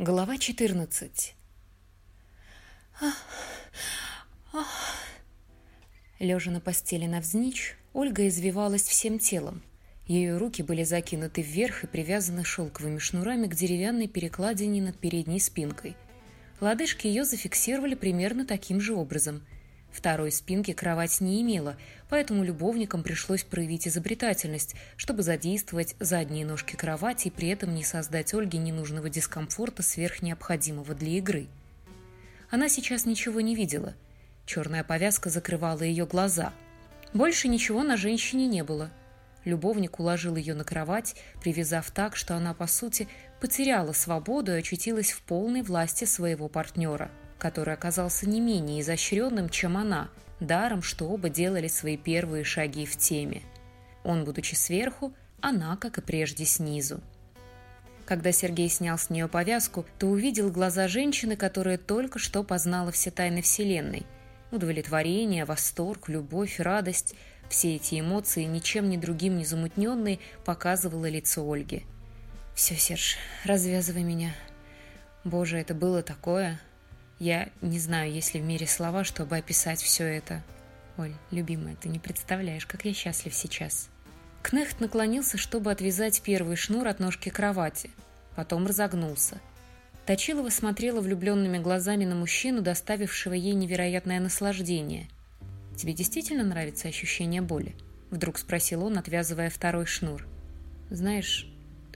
Глава 14 Лежа на постели навзничь, Ольга извивалась всем телом. Ее руки были закинуты вверх и привязаны шелковыми шнурами к деревянной перекладине над передней спинкой. Лодыжки ее зафиксировали примерно таким же образом – Второй спинки кровать не имела, поэтому любовникам пришлось проявить изобретательность, чтобы задействовать задние ножки кровати и при этом не создать Ольге ненужного дискомфорта сверх необходимого для игры. Она сейчас ничего не видела. Черная повязка закрывала ее глаза. Больше ничего на женщине не было. Любовник уложил ее на кровать, привязав так, что она, по сути, потеряла свободу и очутилась в полной власти своего партнера – который оказался не менее изощренным, чем она, даром, что оба делали свои первые шаги в теме. Он, будучи сверху, она, как и прежде, снизу. Когда Сергей снял с нее повязку, то увидел глаза женщины, которая только что познала все тайны Вселенной. Удовлетворение, восторг, любовь, радость – все эти эмоции, ничем ни другим не замутненные, показывало лицо Ольги. «Все, Серж, развязывай меня. Боже, это было такое!» Я не знаю, есть ли в мире слова, чтобы описать все это. Оль, любимая, ты не представляешь, как я счастлив сейчас. Кнехт наклонился, чтобы отвязать первый шнур от ножки кровати. Потом разогнулся. Точилова смотрела влюбленными глазами на мужчину, доставившего ей невероятное наслаждение. «Тебе действительно нравится ощущение боли?» Вдруг спросил он, отвязывая второй шнур. «Знаешь,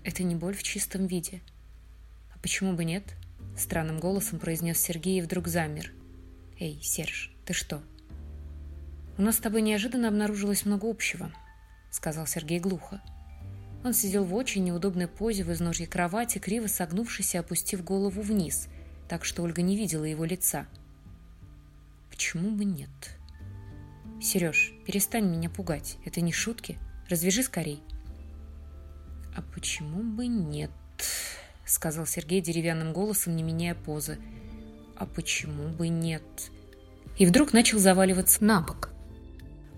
это не боль в чистом виде». «А почему бы нет?» — странным голосом произнес Сергей и вдруг замер. «Эй, Серж, ты что?» «У нас с тобой неожиданно обнаружилось много общего», — сказал Сергей глухо. Он сидел в очень неудобной позе в изножье кровати, криво согнувшись и опустив голову вниз, так что Ольга не видела его лица. «Почему бы нет?» «Сереж, перестань меня пугать. Это не шутки. Развяжи скорей». «А почему бы нет?» — сказал Сергей деревянным голосом, не меняя позы. «А почему бы нет?» И вдруг начал заваливаться на бок.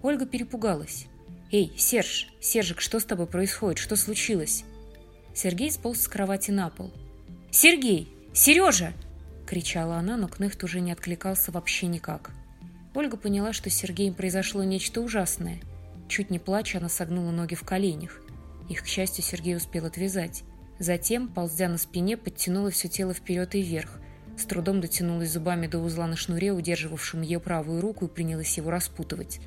Ольга перепугалась. «Эй, Серж! Сержик, что с тобой происходит? Что случилось?» Сергей сполз с кровати на пол. «Сергей! Сережа!» — кричала она, но Кнехт уже не откликался вообще никак. Ольга поняла, что с Сергеем произошло нечто ужасное. Чуть не плача, она согнула ноги в коленях. Их, к счастью, Сергей успел отвязать. Затем, ползя на спине, подтянула все тело вперед и вверх. С трудом дотянулась зубами до узла на шнуре, удерживавшем ее правую руку, и принялась его распутывать.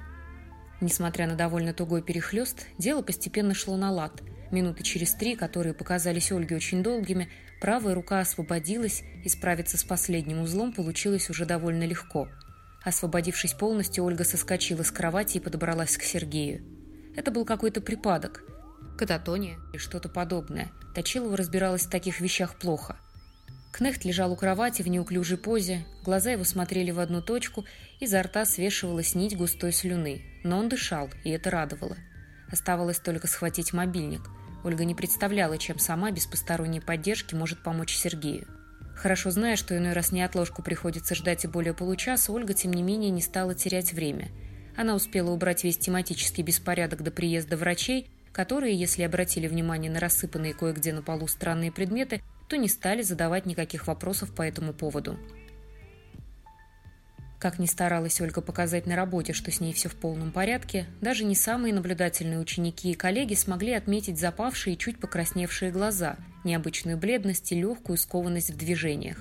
Несмотря на довольно тугой перехлест, дело постепенно шло на лад. Минуты через три, которые показались Ольге очень долгими, правая рука освободилась, и справиться с последним узлом получилось уже довольно легко. Освободившись полностью, Ольга соскочила с кровати и подобралась к Сергею. Это был какой-то припадок – кататония и что-то подобное. Точилова разбиралась в таких вещах плохо. Кнехт лежал у кровати в неуклюжей позе, глаза его смотрели в одну точку, изо рта свешивалась нить густой слюны, но он дышал, и это радовало. Оставалось только схватить мобильник. Ольга не представляла, чем сама без посторонней поддержки может помочь Сергею. Хорошо зная, что иной раз неотложку приходится ждать и более получаса, Ольга, тем не менее, не стала терять время. Она успела убрать весь тематический беспорядок до приезда врачей которые, если обратили внимание на рассыпанные кое-где на полу странные предметы, то не стали задавать никаких вопросов по этому поводу. Как ни старалась Ольга показать на работе, что с ней все в полном порядке, даже не самые наблюдательные ученики и коллеги смогли отметить запавшие и чуть покрасневшие глаза, необычную бледность и легкую скованность в движениях.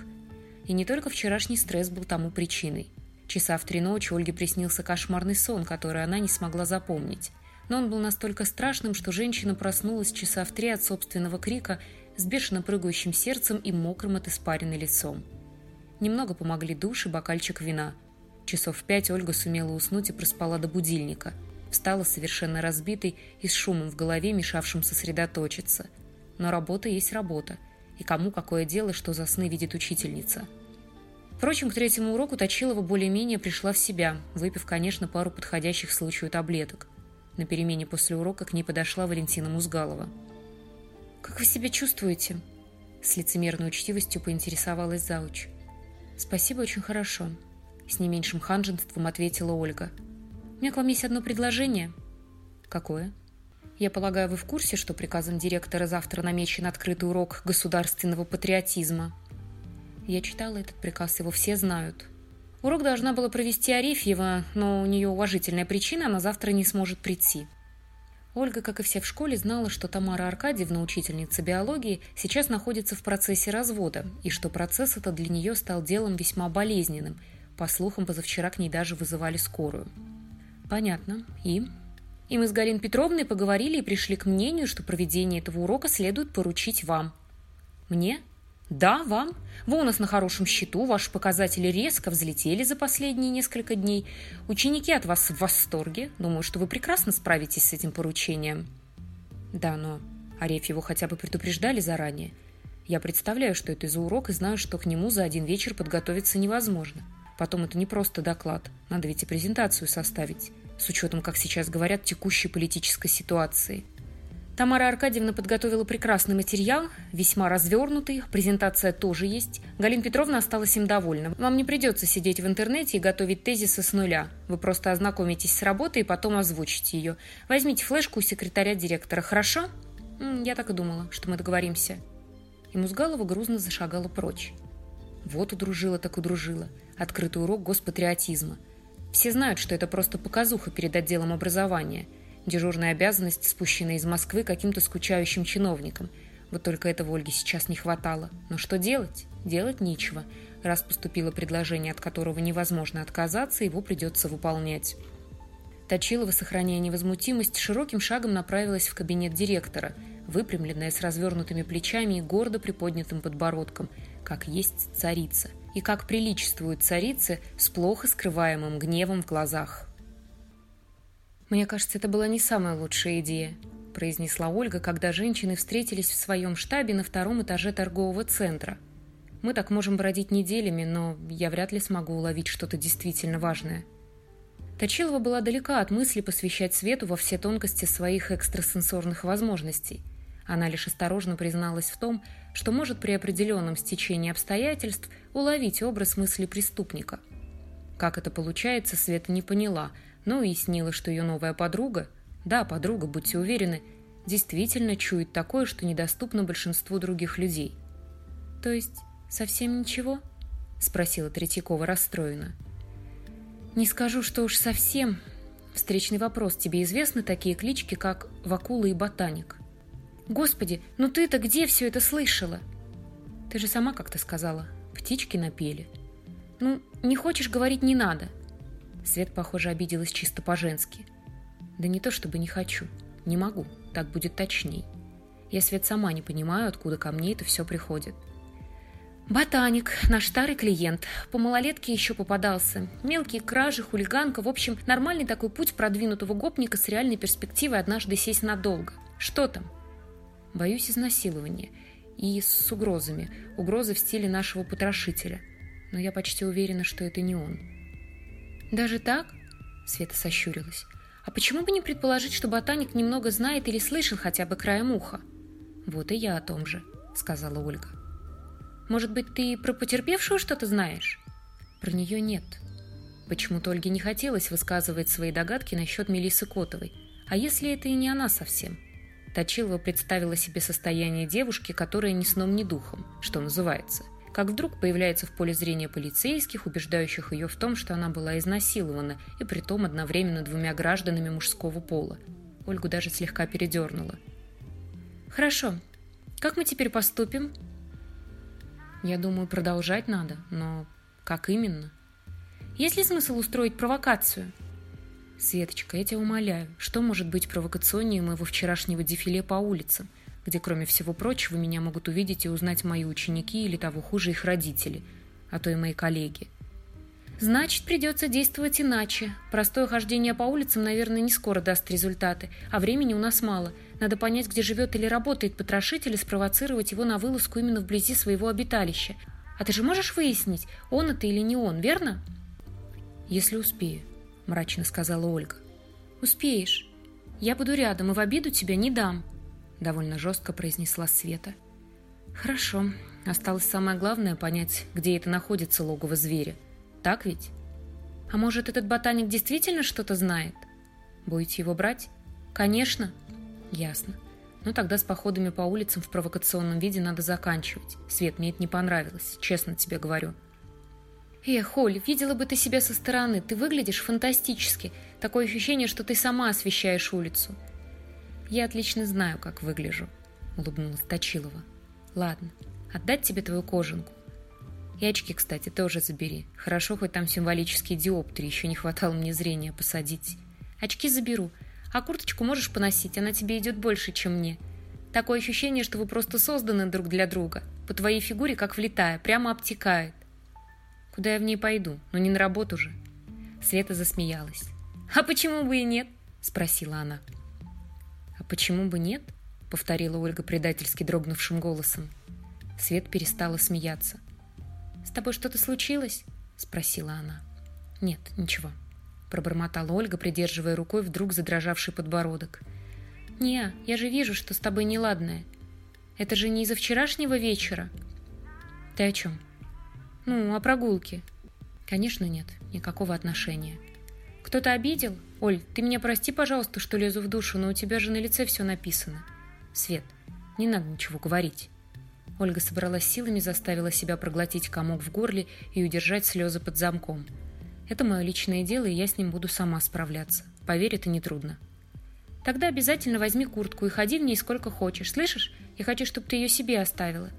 И не только вчерашний стресс был тому причиной. Часа в три ночи Ольге приснился кошмарный сон, который она не смогла запомнить но он был настолько страшным, что женщина проснулась часа в три от собственного крика с бешено прыгающим сердцем и мокрым от испарины лицом. Немного помогли душ и бокальчик вина. Часов в пять Ольга сумела уснуть и проспала до будильника. Встала совершенно разбитой и с шумом в голове, мешавшим сосредоточиться. Но работа есть работа, и кому какое дело, что за сны видит учительница. Впрочем, к третьему уроку Точилова более-менее пришла в себя, выпив, конечно, пару подходящих случаю таблеток – на перемене после урока к ней подошла Валентина Музгалова. «Как вы себя чувствуете?» С лицемерной учтивостью поинтересовалась зауч. «Спасибо, очень хорошо», — с не меньшим ханженством ответила Ольга. «У меня к вам есть одно предложение». «Какое?» «Я полагаю, вы в курсе, что приказом директора завтра намечен открытый урок государственного патриотизма?» Я читала этот приказ, его все знают. Урок должна была провести Арефьева, но у нее уважительная причина, она завтра не сможет прийти. Ольга, как и все в школе, знала, что Тамара Аркадьевна, учительница биологии, сейчас находится в процессе развода, и что процесс этот для нее стал делом весьма болезненным. По слухам, позавчера к ней даже вызывали скорую. Понятно. И? И мы с Галиной Петровной поговорили и пришли к мнению, что проведение этого урока следует поручить вам. Мне? Да, вам. Вы у нас на хорошем счету, ваши показатели резко взлетели за последние несколько дней. Ученики от вас в восторге. Думаю, что вы прекрасно справитесь с этим поручением. Да, но Арефьеву хотя бы предупреждали заранее. Я представляю, что это за урок, и знаю, что к нему за один вечер подготовиться невозможно. Потом это не просто доклад. Надо ведь и презентацию составить, с учетом, как сейчас говорят, текущей политической ситуации. Тамара Аркадьевна подготовила прекрасный материал, весьма развернутый, презентация тоже есть. Галина Петровна осталась им довольна. Вам не придется сидеть в интернете и готовить тезисы с нуля. Вы просто ознакомитесь с работой и потом озвучите ее. Возьмите флешку у секретаря директора, хорошо? Я так и думала, что мы договоримся. И Музгалова грузно зашагала прочь. Вот удружила так удружила. Открытый урок госпатриотизма. Все знают, что это просто показуха перед отделом образования – Дежурная обязанность, спущенная из Москвы каким-то скучающим чиновником. Вот только этого Ольге сейчас не хватало. Но что делать? Делать нечего. Раз поступило предложение, от которого невозможно отказаться, его придется выполнять. Точилова, сохраняя невозмутимость, широким шагом направилась в кабинет директора, выпрямленная с развернутыми плечами и гордо приподнятым подбородком, как есть царица, и как приличествует царице с плохо скрываемым гневом в глазах. «Мне кажется, это была не самая лучшая идея», – произнесла Ольга, когда женщины встретились в своем штабе на втором этаже торгового центра. «Мы так можем бродить неделями, но я вряд ли смогу уловить что-то действительно важное». Точилова была далека от мысли посвящать Свету во все тонкости своих экстрасенсорных возможностей. Она лишь осторожно призналась в том, что может при определенном стечении обстоятельств уловить образ мысли преступника. Как это получается, Света не поняла – но уяснила, что ее новая подруга, да, подруга, будьте уверены, действительно чует такое, что недоступно большинству других людей. «То есть совсем ничего?» – спросила Третьякова расстроена. «Не скажу, что уж совсем. Встречный вопрос. Тебе известны такие клички, как Вакула и Ботаник?» «Господи, ну ты-то где все это слышала?» «Ты же сама как-то сказала. Птички напели». «Ну, не хочешь говорить, не надо. Свет, похоже, обиделась чисто по-женски. Да не то чтобы не хочу. Не могу. Так будет точней. Я, Свет, сама не понимаю, откуда ко мне это все приходит. Ботаник, наш старый клиент. По малолетке еще попадался. Мелкие кражи, хулиганка. В общем, нормальный такой путь продвинутого гопника с реальной перспективой однажды сесть надолго. Что там? Боюсь изнасилования. И с угрозами. Угрозы в стиле нашего потрошителя. Но я почти уверена, что это не он. «Даже так?» – Света сощурилась. «А почему бы не предположить, что ботаник немного знает или слышал хотя бы краем уха?» «Вот и я о том же», – сказала Ольга. «Может быть, ты про потерпевшую что-то знаешь?» «Про нее нет». Почему-то Ольге не хотелось высказывать свои догадки насчет Мелисы Котовой. А если это и не она совсем? Точилова представила себе состояние девушки, которая ни сном, ни духом, что называется – как вдруг появляется в поле зрения полицейских, убеждающих ее в том, что она была изнасилована, и притом одновременно двумя гражданами мужского пола. Ольгу даже слегка передернула. «Хорошо. Как мы теперь поступим?» «Я думаю, продолжать надо, но как именно?» «Есть ли смысл устроить провокацию?» «Светочка, я тебя умоляю, что может быть провокационнее моего вчерашнего дефиле по улицам? Где, кроме всего прочего, меня могут увидеть и узнать мои ученики или того хуже их родители, а то и мои коллеги. Значит, придется действовать иначе. Простое хождение по улицам, наверное, не скоро даст результаты, а времени у нас мало. Надо понять, где живет или работает потрошитель и спровоцировать его на вылазку именно вблизи своего обиталища. А ты же можешь выяснить, он это или не он, верно? Если успею, мрачно сказала Ольга. Успеешь. Я буду рядом и в обиду тебя не дам. — довольно жестко произнесла Света. «Хорошо. Осталось самое главное — понять, где это находится логово зверя. Так ведь? А может, этот ботаник действительно что-то знает? Будете его брать? Конечно. Ясно. Ну тогда с походами по улицам в провокационном виде надо заканчивать. Свет, мне это не понравилось, честно тебе говорю. Эх, Оль, видела бы ты себя со стороны. Ты выглядишь фантастически. Такое ощущение, что ты сама освещаешь улицу. Я отлично знаю, как выгляжу, улыбнулась Точилова. Ладно, отдать тебе твою кожанку. И очки, кстати, тоже забери. Хорошо, хоть там символические диоптрии, еще не хватало мне зрения посадить. Очки заберу, а курточку можешь поносить, она тебе идет больше, чем мне. Такое ощущение, что вы просто созданы друг для друга. По твоей фигуре, как влетая, прямо обтекает. Куда я в ней пойду? Ну не на работу же. Света засмеялась. А почему бы и нет? Спросила она. Почему бы нет? Повторила Ольга предательски дрогнувшим голосом. Свет перестала смеяться. «С тобой что-то случилось?» – спросила она. «Нет, ничего», – пробормотала Ольга, придерживая рукой вдруг задрожавший подбородок. «Не, я же вижу, что с тобой неладное. Это же не из-за вчерашнего вечера?» «Ты о чем?» «Ну, о прогулке». «Конечно нет, никакого отношения». «Кто-то обидел? Оль, ты меня прости, пожалуйста, что лезу в душу, но у тебя же на лице все написано». «Свет, не надо ничего говорить». Ольга собралась силами, заставила себя проглотить комок в горле и удержать слезы под замком. «Это мое личное дело, и я с ним буду сама справляться. Поверь, это нетрудно». «Тогда обязательно возьми куртку и ходи в ней сколько хочешь, слышишь? Я хочу, чтобы ты ее себе оставила».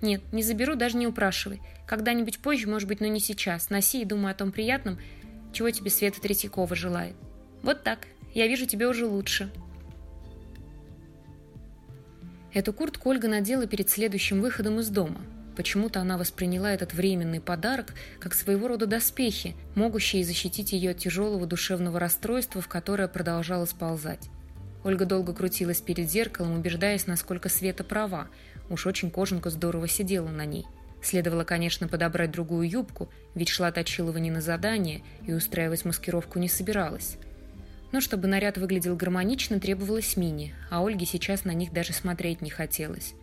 «Нет, не заберу, даже не упрашивай. Когда-нибудь позже, может быть, но не сейчас. Носи и думай о том приятном, чего тебе Света Третьякова желает. Вот так. Я вижу, тебе уже лучше». Эту куртку Ольга надела перед следующим выходом из дома. Почему-то она восприняла этот временный подарок как своего рода доспехи, могущие защитить ее от тяжелого душевного расстройства, в которое продолжало сползать. Ольга долго крутилась перед зеркалом, убеждаясь, насколько Света права. Уж очень кожанка здорово сидела на ней. Следовало, конечно, подобрать другую юбку, ведь шла Точилова не на задание и устраивать маскировку не собиралась. Но чтобы наряд выглядел гармонично, требовалось мини, а Ольге сейчас на них даже смотреть не хотелось.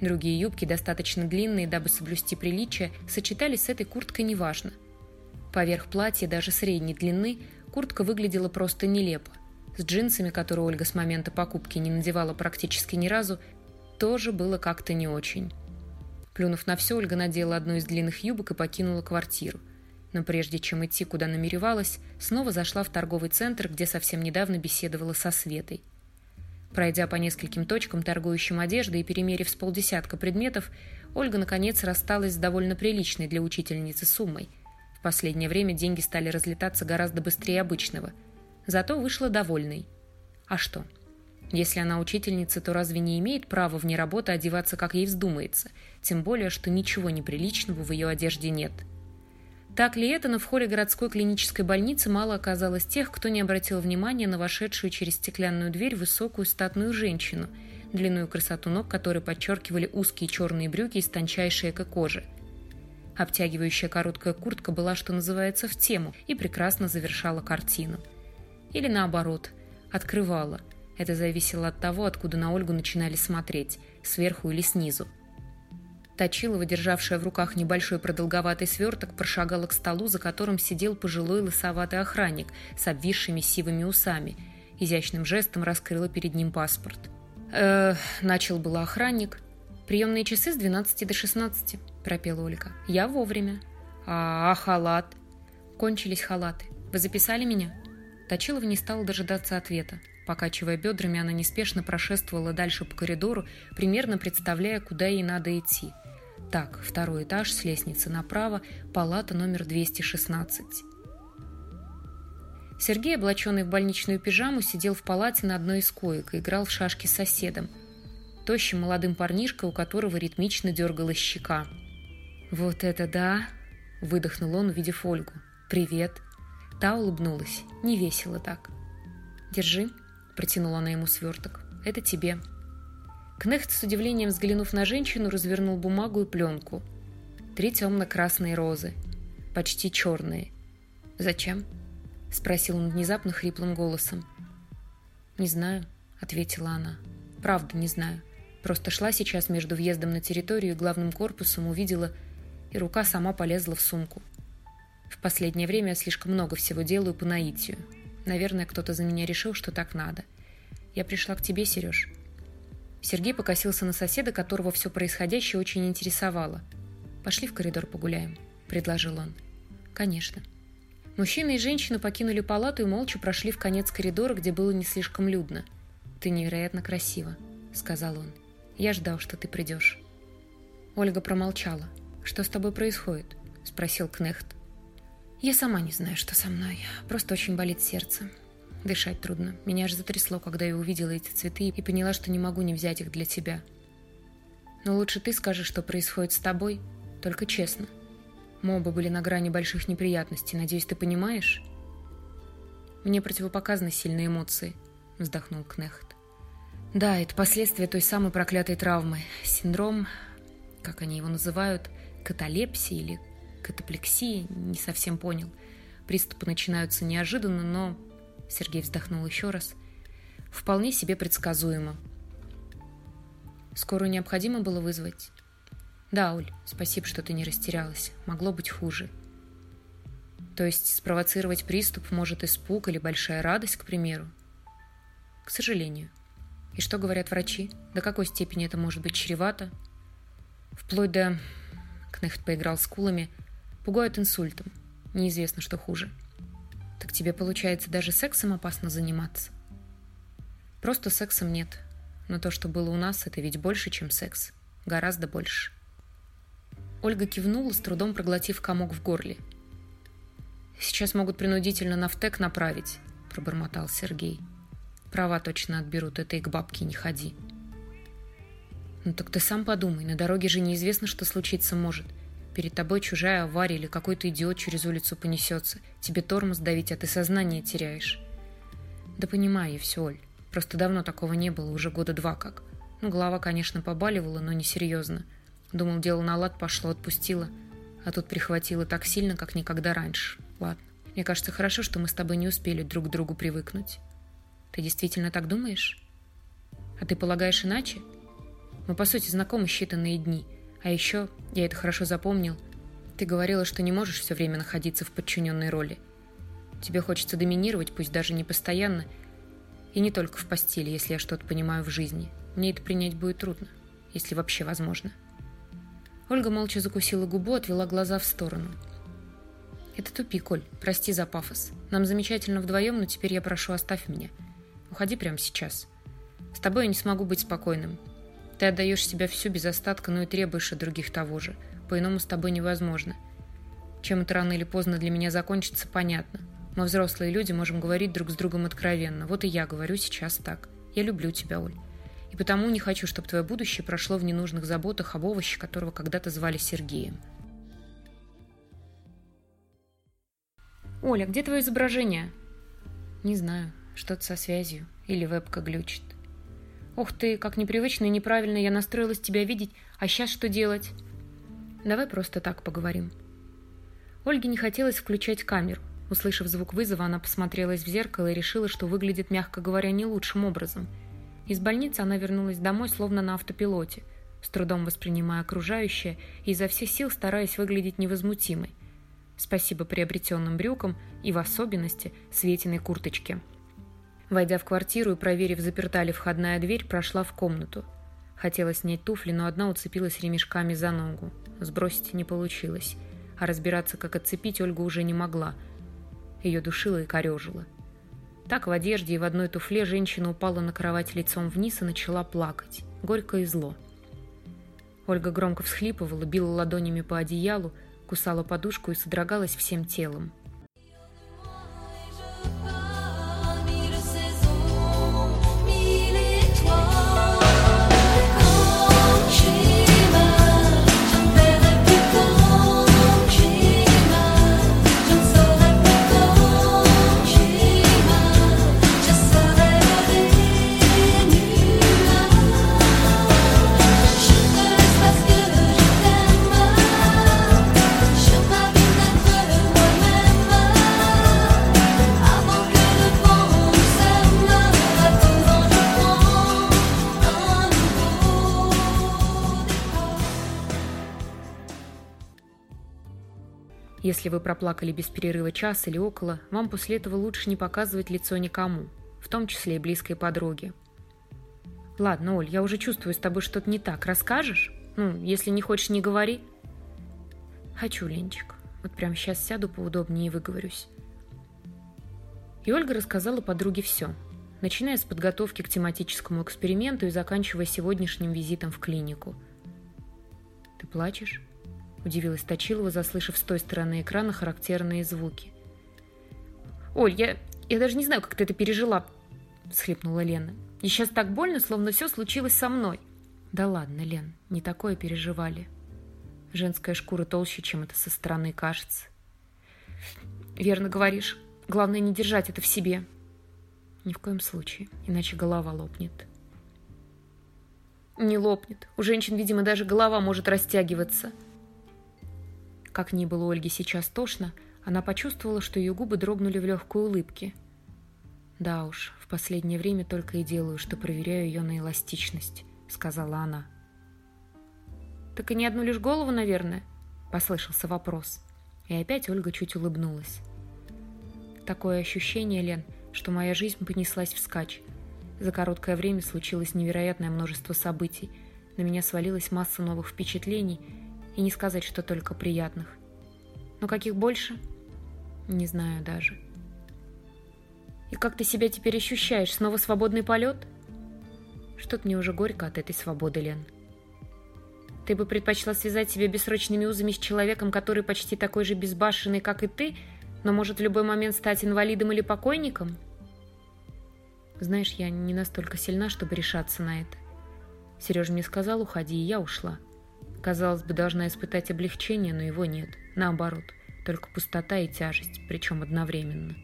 Другие юбки, достаточно длинные, дабы соблюсти приличие, сочетались с этой курткой неважно. Поверх платья даже средней длины куртка выглядела просто нелепо. С джинсами, которые Ольга с момента покупки не надевала практически ни разу, тоже было как-то не очень. Плюнув на все, Ольга надела одну из длинных юбок и покинула квартиру – но прежде чем идти, куда намеревалась, снова зашла в торговый центр, где совсем недавно беседовала со Светой. Пройдя по нескольким точкам, торгующим одеждой и перемерив с полдесятка предметов, Ольга, наконец, рассталась с довольно приличной для учительницы суммой. В последнее время деньги стали разлетаться гораздо быстрее обычного. Зато вышла довольной. А что? Если она учительница, то разве не имеет права вне работы одеваться, как ей вздумается? Тем более, что ничего неприличного в ее одежде нет – так ли это, но в холле городской клинической больницы мало оказалось тех, кто не обратил внимания на вошедшую через стеклянную дверь высокую статную женщину, длинную красоту ног которой подчеркивали узкие черные брюки из тончайшей эко-кожи. Обтягивающая короткая куртка была, что называется, в тему и прекрасно завершала картину. Или наоборот, открывала. Это зависело от того, откуда на Ольгу начинали смотреть, сверху или снизу. Точилова, державшая в руках небольшой продолговатый сверток, прошагала к столу, за которым сидел пожилой лысоватый охранник с обвисшими сивыми усами. Изящным жестом раскрыла перед ним паспорт. э начал было охранник. «Приемные часы с 12 до 16», – пропела Ольга. «Я вовремя». «А, а халат?» «Кончились халаты. Вы записали меня?» Точилова не стала дожидаться ответа. Покачивая бедрами, она неспешно прошествовала дальше по коридору, примерно представляя, куда ей надо идти – так, второй этаж с лестницы направо, палата номер 216. Сергей, облаченный в больничную пижаму, сидел в палате на одной из коек и играл в шашки с соседом, тощим молодым парнишкой, у которого ритмично дергалась щека. «Вот это да!» – выдохнул он, увидев Ольгу. «Привет!» Та улыбнулась. Не весело так. «Держи», – протянула она ему сверток. «Это тебе». Кнехт, с удивлением взглянув на женщину, развернул бумагу и пленку. Три темно-красные розы. Почти черные. «Зачем?» – спросил он внезапно хриплым голосом. «Не знаю», – ответила она. «Правда, не знаю. Просто шла сейчас между въездом на территорию и главным корпусом, увидела, и рука сама полезла в сумку. В последнее время я слишком много всего делаю по наитию. Наверное, кто-то за меня решил, что так надо. Я пришла к тебе, Сереж. Сергей покосился на соседа, которого все происходящее очень интересовало. «Пошли в коридор погуляем», — предложил он. «Конечно». Мужчина и женщина покинули палату и молча прошли в конец коридора, где было не слишком людно. «Ты невероятно красива», — сказал он. «Я ждал, что ты придешь». Ольга промолчала. «Что с тобой происходит?» — спросил Кнехт. «Я сама не знаю, что со мной. Просто очень болит сердце. Дышать трудно. Меня аж затрясло, когда я увидела эти цветы и поняла, что не могу не взять их для тебя. Но лучше ты скажи, что происходит с тобой, только честно. Мы оба были на грани больших неприятностей. Надеюсь, ты понимаешь?» «Мне противопоказаны сильные эмоции», — вздохнул Кнехт. «Да, это последствия той самой проклятой травмы. Синдром, как они его называют, каталепсии или катаплексии, не совсем понял. Приступы начинаются неожиданно, но... Сергей вздохнул еще раз. Вполне себе предсказуемо. Скорую необходимо было вызвать. Да, Оль, спасибо, что ты не растерялась. Могло быть хуже. То есть спровоцировать приступ может испуг или большая радость, к примеру? К сожалению. И что говорят врачи? До какой степени это может быть чревато? Вплоть до... Кнехт поиграл с кулами – Пугают инсультом. Неизвестно, что хуже. Так тебе, получается, даже сексом опасно заниматься? Просто сексом нет. Но то, что было у нас, это ведь больше, чем секс. Гораздо больше. Ольга кивнула, с трудом проглотив комок в горле. «Сейчас могут принудительно на втек направить», – пробормотал Сергей. «Права точно отберут, это и к бабке не ходи». «Ну так ты сам подумай, на дороге же неизвестно, что случиться может. Перед тобой чужая авария или какой-то идиот через улицу понесется. Тебе тормоз давить, а ты сознание теряешь. Да понимаю я все, Оль. Просто давно такого не было, уже года два как. Ну, голова, конечно, побаливала, но не серьезно. Думал, дело на лад пошло, отпустила. А тут прихватило так сильно, как никогда раньше. Ладно. Мне кажется, хорошо, что мы с тобой не успели друг к другу привыкнуть. Ты действительно так думаешь? А ты полагаешь иначе? Мы, по сути, знакомы считанные дни – а еще, я это хорошо запомнил, ты говорила, что не можешь все время находиться в подчиненной роли. Тебе хочется доминировать, пусть даже не постоянно, и не только в постели, если я что-то понимаю в жизни. Мне это принять будет трудно, если вообще возможно. Ольга молча закусила губу, отвела глаза в сторону. «Это тупик, Оль. Прости за пафос. Нам замечательно вдвоем, но теперь я прошу, оставь меня. Уходи прямо сейчас. С тобой я не смогу быть спокойным. Ты отдаешь себя всю без остатка, но и требуешь от других того же. По-иному с тобой невозможно. Чем это рано или поздно для меня закончится, понятно. Мы взрослые люди можем говорить друг с другом откровенно. Вот и я говорю сейчас так. Я люблю тебя, Оль. И потому не хочу, чтобы твое будущее прошло в ненужных заботах об овоще, которого когда-то звали Сергеем. «Оля, где твое изображение?» «Не знаю. Что-то со связью. Или вебка глючит». «Ух ты, как непривычно и неправильно я настроилась тебя видеть, а сейчас что делать?» «Давай просто так поговорим». Ольге не хотелось включать камеру. Услышав звук вызова, она посмотрелась в зеркало и решила, что выглядит, мягко говоря, не лучшим образом. Из больницы она вернулась домой, словно на автопилоте, с трудом воспринимая окружающее и изо всех сил стараясь выглядеть невозмутимой. Спасибо приобретенным брюкам и, в особенности, Светиной курточке – Войдя в квартиру и проверив, заперта ли входная дверь, прошла в комнату. Хотела снять туфли, но одна уцепилась ремешками за ногу. Сбросить не получилось, а разбираться, как отцепить, Ольга уже не могла. Ее душило и корежило. Так в одежде и в одной туфле женщина упала на кровать лицом вниз и начала плакать. Горько и зло. Ольга громко всхлипывала, била ладонями по одеялу, кусала подушку и содрогалась всем телом. Вы проплакали без перерыва час или около, вам после этого лучше не показывать лицо никому, в том числе и близкой подруге. Ладно, Оль, я уже чувствую с тобой что-то не так. Расскажешь? Ну, если не хочешь, не говори. Хочу, Ленчик. Вот прямо сейчас сяду поудобнее и выговорюсь. И Ольга рассказала подруге все, начиная с подготовки к тематическому эксперименту и заканчивая сегодняшним визитом в клинику. «Ты плачешь?» – удивилась Точилова, заслышав с той стороны экрана характерные звуки. «Оль, я, я даже не знаю, как ты это пережила», – схлипнула Лена. «И сейчас так больно, словно все случилось со мной». «Да ладно, Лен, не такое переживали. Женская шкура толще, чем это со стороны кажется». «Верно говоришь. Главное не держать это в себе. Ни в коем случае, иначе голова лопнет. Не лопнет. У женщин, видимо, даже голова может растягиваться. Как ни было Ольге сейчас тошно, она почувствовала, что ее губы дрогнули в легкой улыбке. «Да уж, в последнее время только и делаю, что проверяю ее на эластичность», — сказала она. «Так и не одну лишь голову, наверное?» — послышался вопрос. И опять Ольга чуть улыбнулась. Такое ощущение, Лен, что моя жизнь понеслась вскачь. За короткое время случилось невероятное множество событий. На меня свалилась масса новых впечатлений, и не сказать, что только приятных. Но каких больше? Не знаю даже. И как ты себя теперь ощущаешь? Снова свободный полет? Что-то мне уже горько от этой свободы, Лен. Ты бы предпочла связать себя бессрочными узами с человеком, который почти такой же безбашенный, как и ты, но может в любой момент стать инвалидом или покойником? Знаешь, я не настолько сильна, чтобы решаться на это. Сережа мне сказал, уходи, и я ушла. Казалось бы, должна испытать облегчение, но его нет. Наоборот, только пустота и тяжесть, причем одновременно.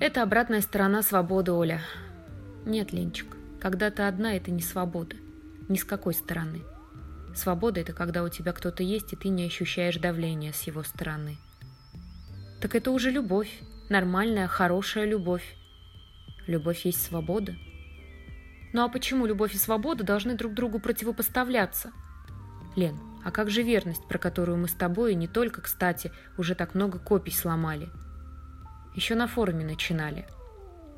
Это обратная сторона свободы, Оля. Нет, Ленчик, когда ты одна, это не свобода. Ни с какой стороны. Свобода – это когда у тебя кто-то есть, и ты не ощущаешь давления с его стороны – так это уже любовь. Нормальная, хорошая любовь. Любовь есть свобода. Ну а почему любовь и свобода должны друг другу противопоставляться? Лен, а как же верность, про которую мы с тобой, не только, кстати, уже так много копий сломали? Еще на форуме начинали.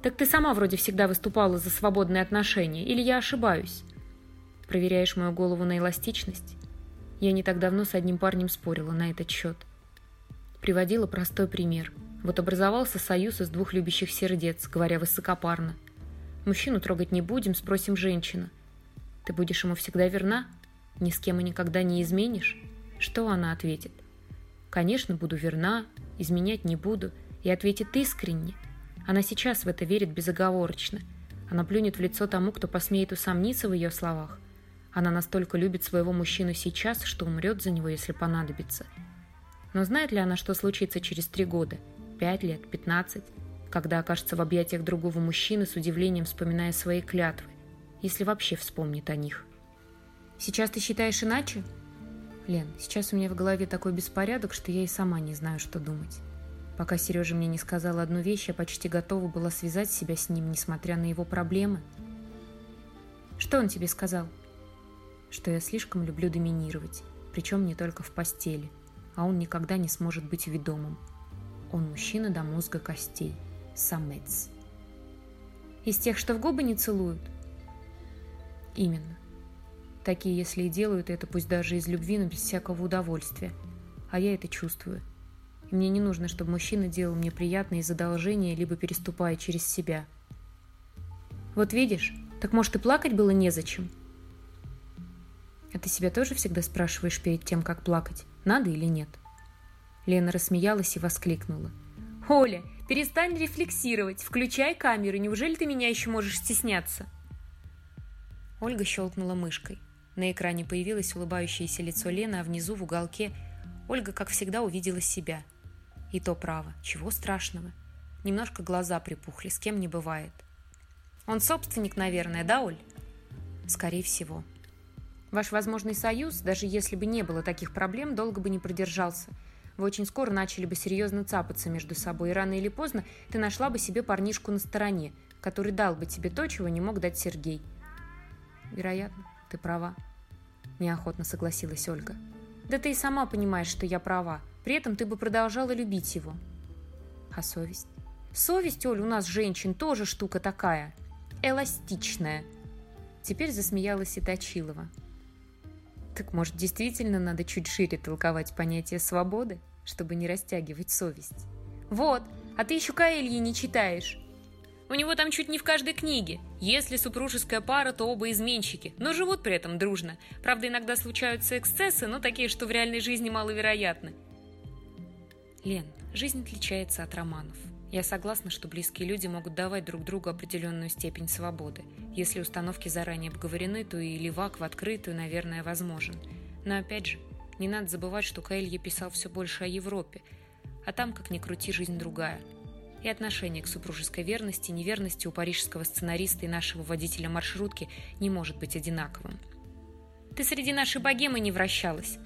Так ты сама вроде всегда выступала за свободные отношения, или я ошибаюсь? Проверяешь мою голову на эластичность? Я не так давно с одним парнем спорила на этот счет. Приводила простой пример. Вот образовался союз из двух любящих сердец, говоря высокопарно. Мужчину трогать не будем, спросим женщину. Ты будешь ему всегда верна? Ни с кем и никогда не изменишь? Что она ответит? Конечно, буду верна, изменять не буду. И ответит искренне. Она сейчас в это верит безоговорочно. Она плюнет в лицо тому, кто посмеет усомниться в ее словах. Она настолько любит своего мужчину сейчас, что умрет за него, если понадобится – но знает ли она, что случится через три года, пять лет, пятнадцать, когда окажется в объятиях другого мужчины с удивлением вспоминая свои клятвы, если вообще вспомнит о них? Сейчас ты считаешь иначе? Лен, сейчас у меня в голове такой беспорядок, что я и сама не знаю, что думать. Пока Сережа мне не сказал одну вещь, я почти готова была связать себя с ним, несмотря на его проблемы. Что он тебе сказал? Что я слишком люблю доминировать, причем не только в постели – а он никогда не сможет быть ведомым. Он мужчина до мозга костей. Самец. Из тех, что в губы не целуют? Именно. Такие, если и делают это, пусть даже из любви, но без всякого удовольствия. А я это чувствую. И мне не нужно, чтобы мужчина делал мне приятные задолжения, либо переступая через себя. Вот видишь, так может и плакать было незачем? А ты себя тоже всегда спрашиваешь перед тем, как плакать? Надо или нет? Лена рассмеялась и воскликнула. «Оля, перестань рефлексировать, включай камеру, неужели ты меня еще можешь стесняться?» Ольга щелкнула мышкой. На экране появилось улыбающееся лицо Лены, а внизу в уголке Ольга, как всегда, увидела себя. И то право, чего страшного. Немножко глаза припухли, с кем не бывает. Он собственник, наверное, да, Оль? Скорее всего. Ваш возможный союз, даже если бы не было таких проблем, долго бы не продержался. Вы очень скоро начали бы серьезно цапаться между собой, и рано или поздно ты нашла бы себе парнишку на стороне, который дал бы тебе то, чего не мог дать Сергей. Вероятно, ты права. Неохотно согласилась Ольга. Да ты и сама понимаешь, что я права. При этом ты бы продолжала любить его. А совесть? Совесть, Оль, у нас женщин тоже штука такая. Эластичная. Теперь засмеялась и Точилова. Так может, действительно надо чуть шире толковать понятие свободы, чтобы не растягивать совесть? Вот, а ты еще Каэльи не читаешь. У него там чуть не в каждой книге. Если супружеская пара, то оба изменщики, но живут при этом дружно. Правда, иногда случаются эксцессы, но такие, что в реальной жизни маловероятны. Лен, жизнь отличается от романов. Я согласна, что близкие люди могут давать друг другу определенную степень свободы. Если установки заранее обговорены, то и левак в открытую, наверное, возможен. Но опять же, не надо забывать, что Каэлье писал все больше о Европе, а там, как ни крути, жизнь другая. И отношение к супружеской верности, неверности у парижского сценариста и нашего водителя маршрутки не может быть одинаковым. Ты среди нашей богемы не вращалась.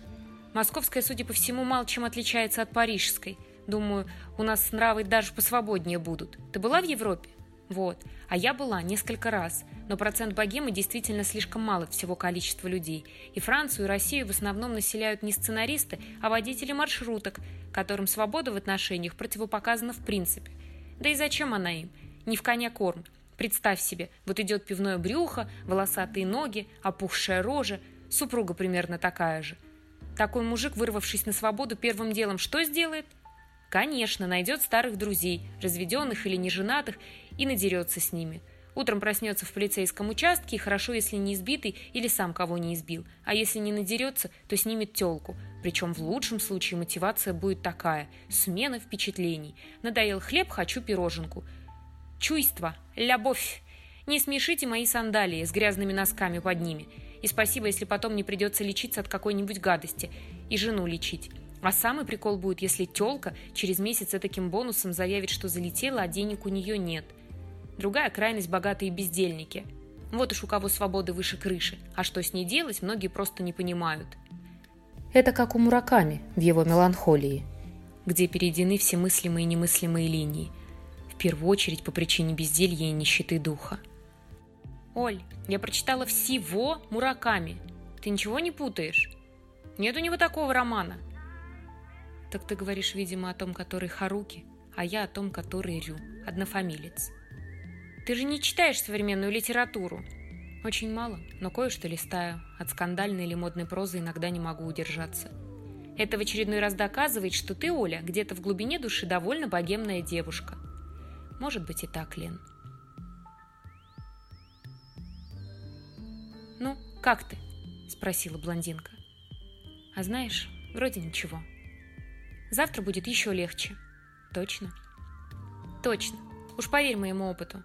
Московская, судя по всему, мало чем отличается от парижской – Думаю, у нас нравы даже посвободнее будут. Ты была в Европе? Вот. А я была несколько раз. Но процент богемы действительно слишком мал от всего количества людей. И Францию, и Россию в основном населяют не сценаристы, а водители маршруток, которым свобода в отношениях противопоказана в принципе. Да и зачем она им? Не в коня корм. Представь себе, вот идет пивное брюхо, волосатые ноги, опухшая рожа, супруга примерно такая же. Такой мужик, вырвавшись на свободу, первым делом что сделает – Конечно, найдет старых друзей, разведенных или неженатых, и надерется с ними. Утром проснется в полицейском участке, и хорошо, если не избитый или сам кого не избил. А если не надерется, то снимет телку. Причем в лучшем случае мотивация будет такая – смена впечатлений. Надоел хлеб, хочу пироженку. Чувство, любовь. Не смешите мои сандалии с грязными носками под ними. И спасибо, если потом не придется лечиться от какой-нибудь гадости. И жену лечить. А самый прикол будет, если тёлка через месяц таким бонусом заявит, что залетела, а денег у нее нет. Другая крайность – богатые бездельники. Вот уж у кого свободы выше крыши, а что с ней делать, многие просто не понимают. Это как у Мураками в его меланхолии, где перейдены все мыслимые и немыслимые линии, в первую очередь по причине безделья и нищеты духа. «Оль, я прочитала всего Мураками. Ты ничего не путаешь? Нет у него такого романа. Так ты говоришь, видимо, о том, который Харуки, а я о том, который Рю, однофамилец. Ты же не читаешь современную литературу. Очень мало, но кое-что листаю. От скандальной или модной прозы иногда не могу удержаться. Это в очередной раз доказывает, что ты, Оля, где-то в глубине души довольно богемная девушка. Может быть и так, Лен. «Ну, как ты?» – спросила блондинка. «А знаешь, вроде ничего». Завтра будет еще легче. Точно? Точно. Уж поверь моему опыту.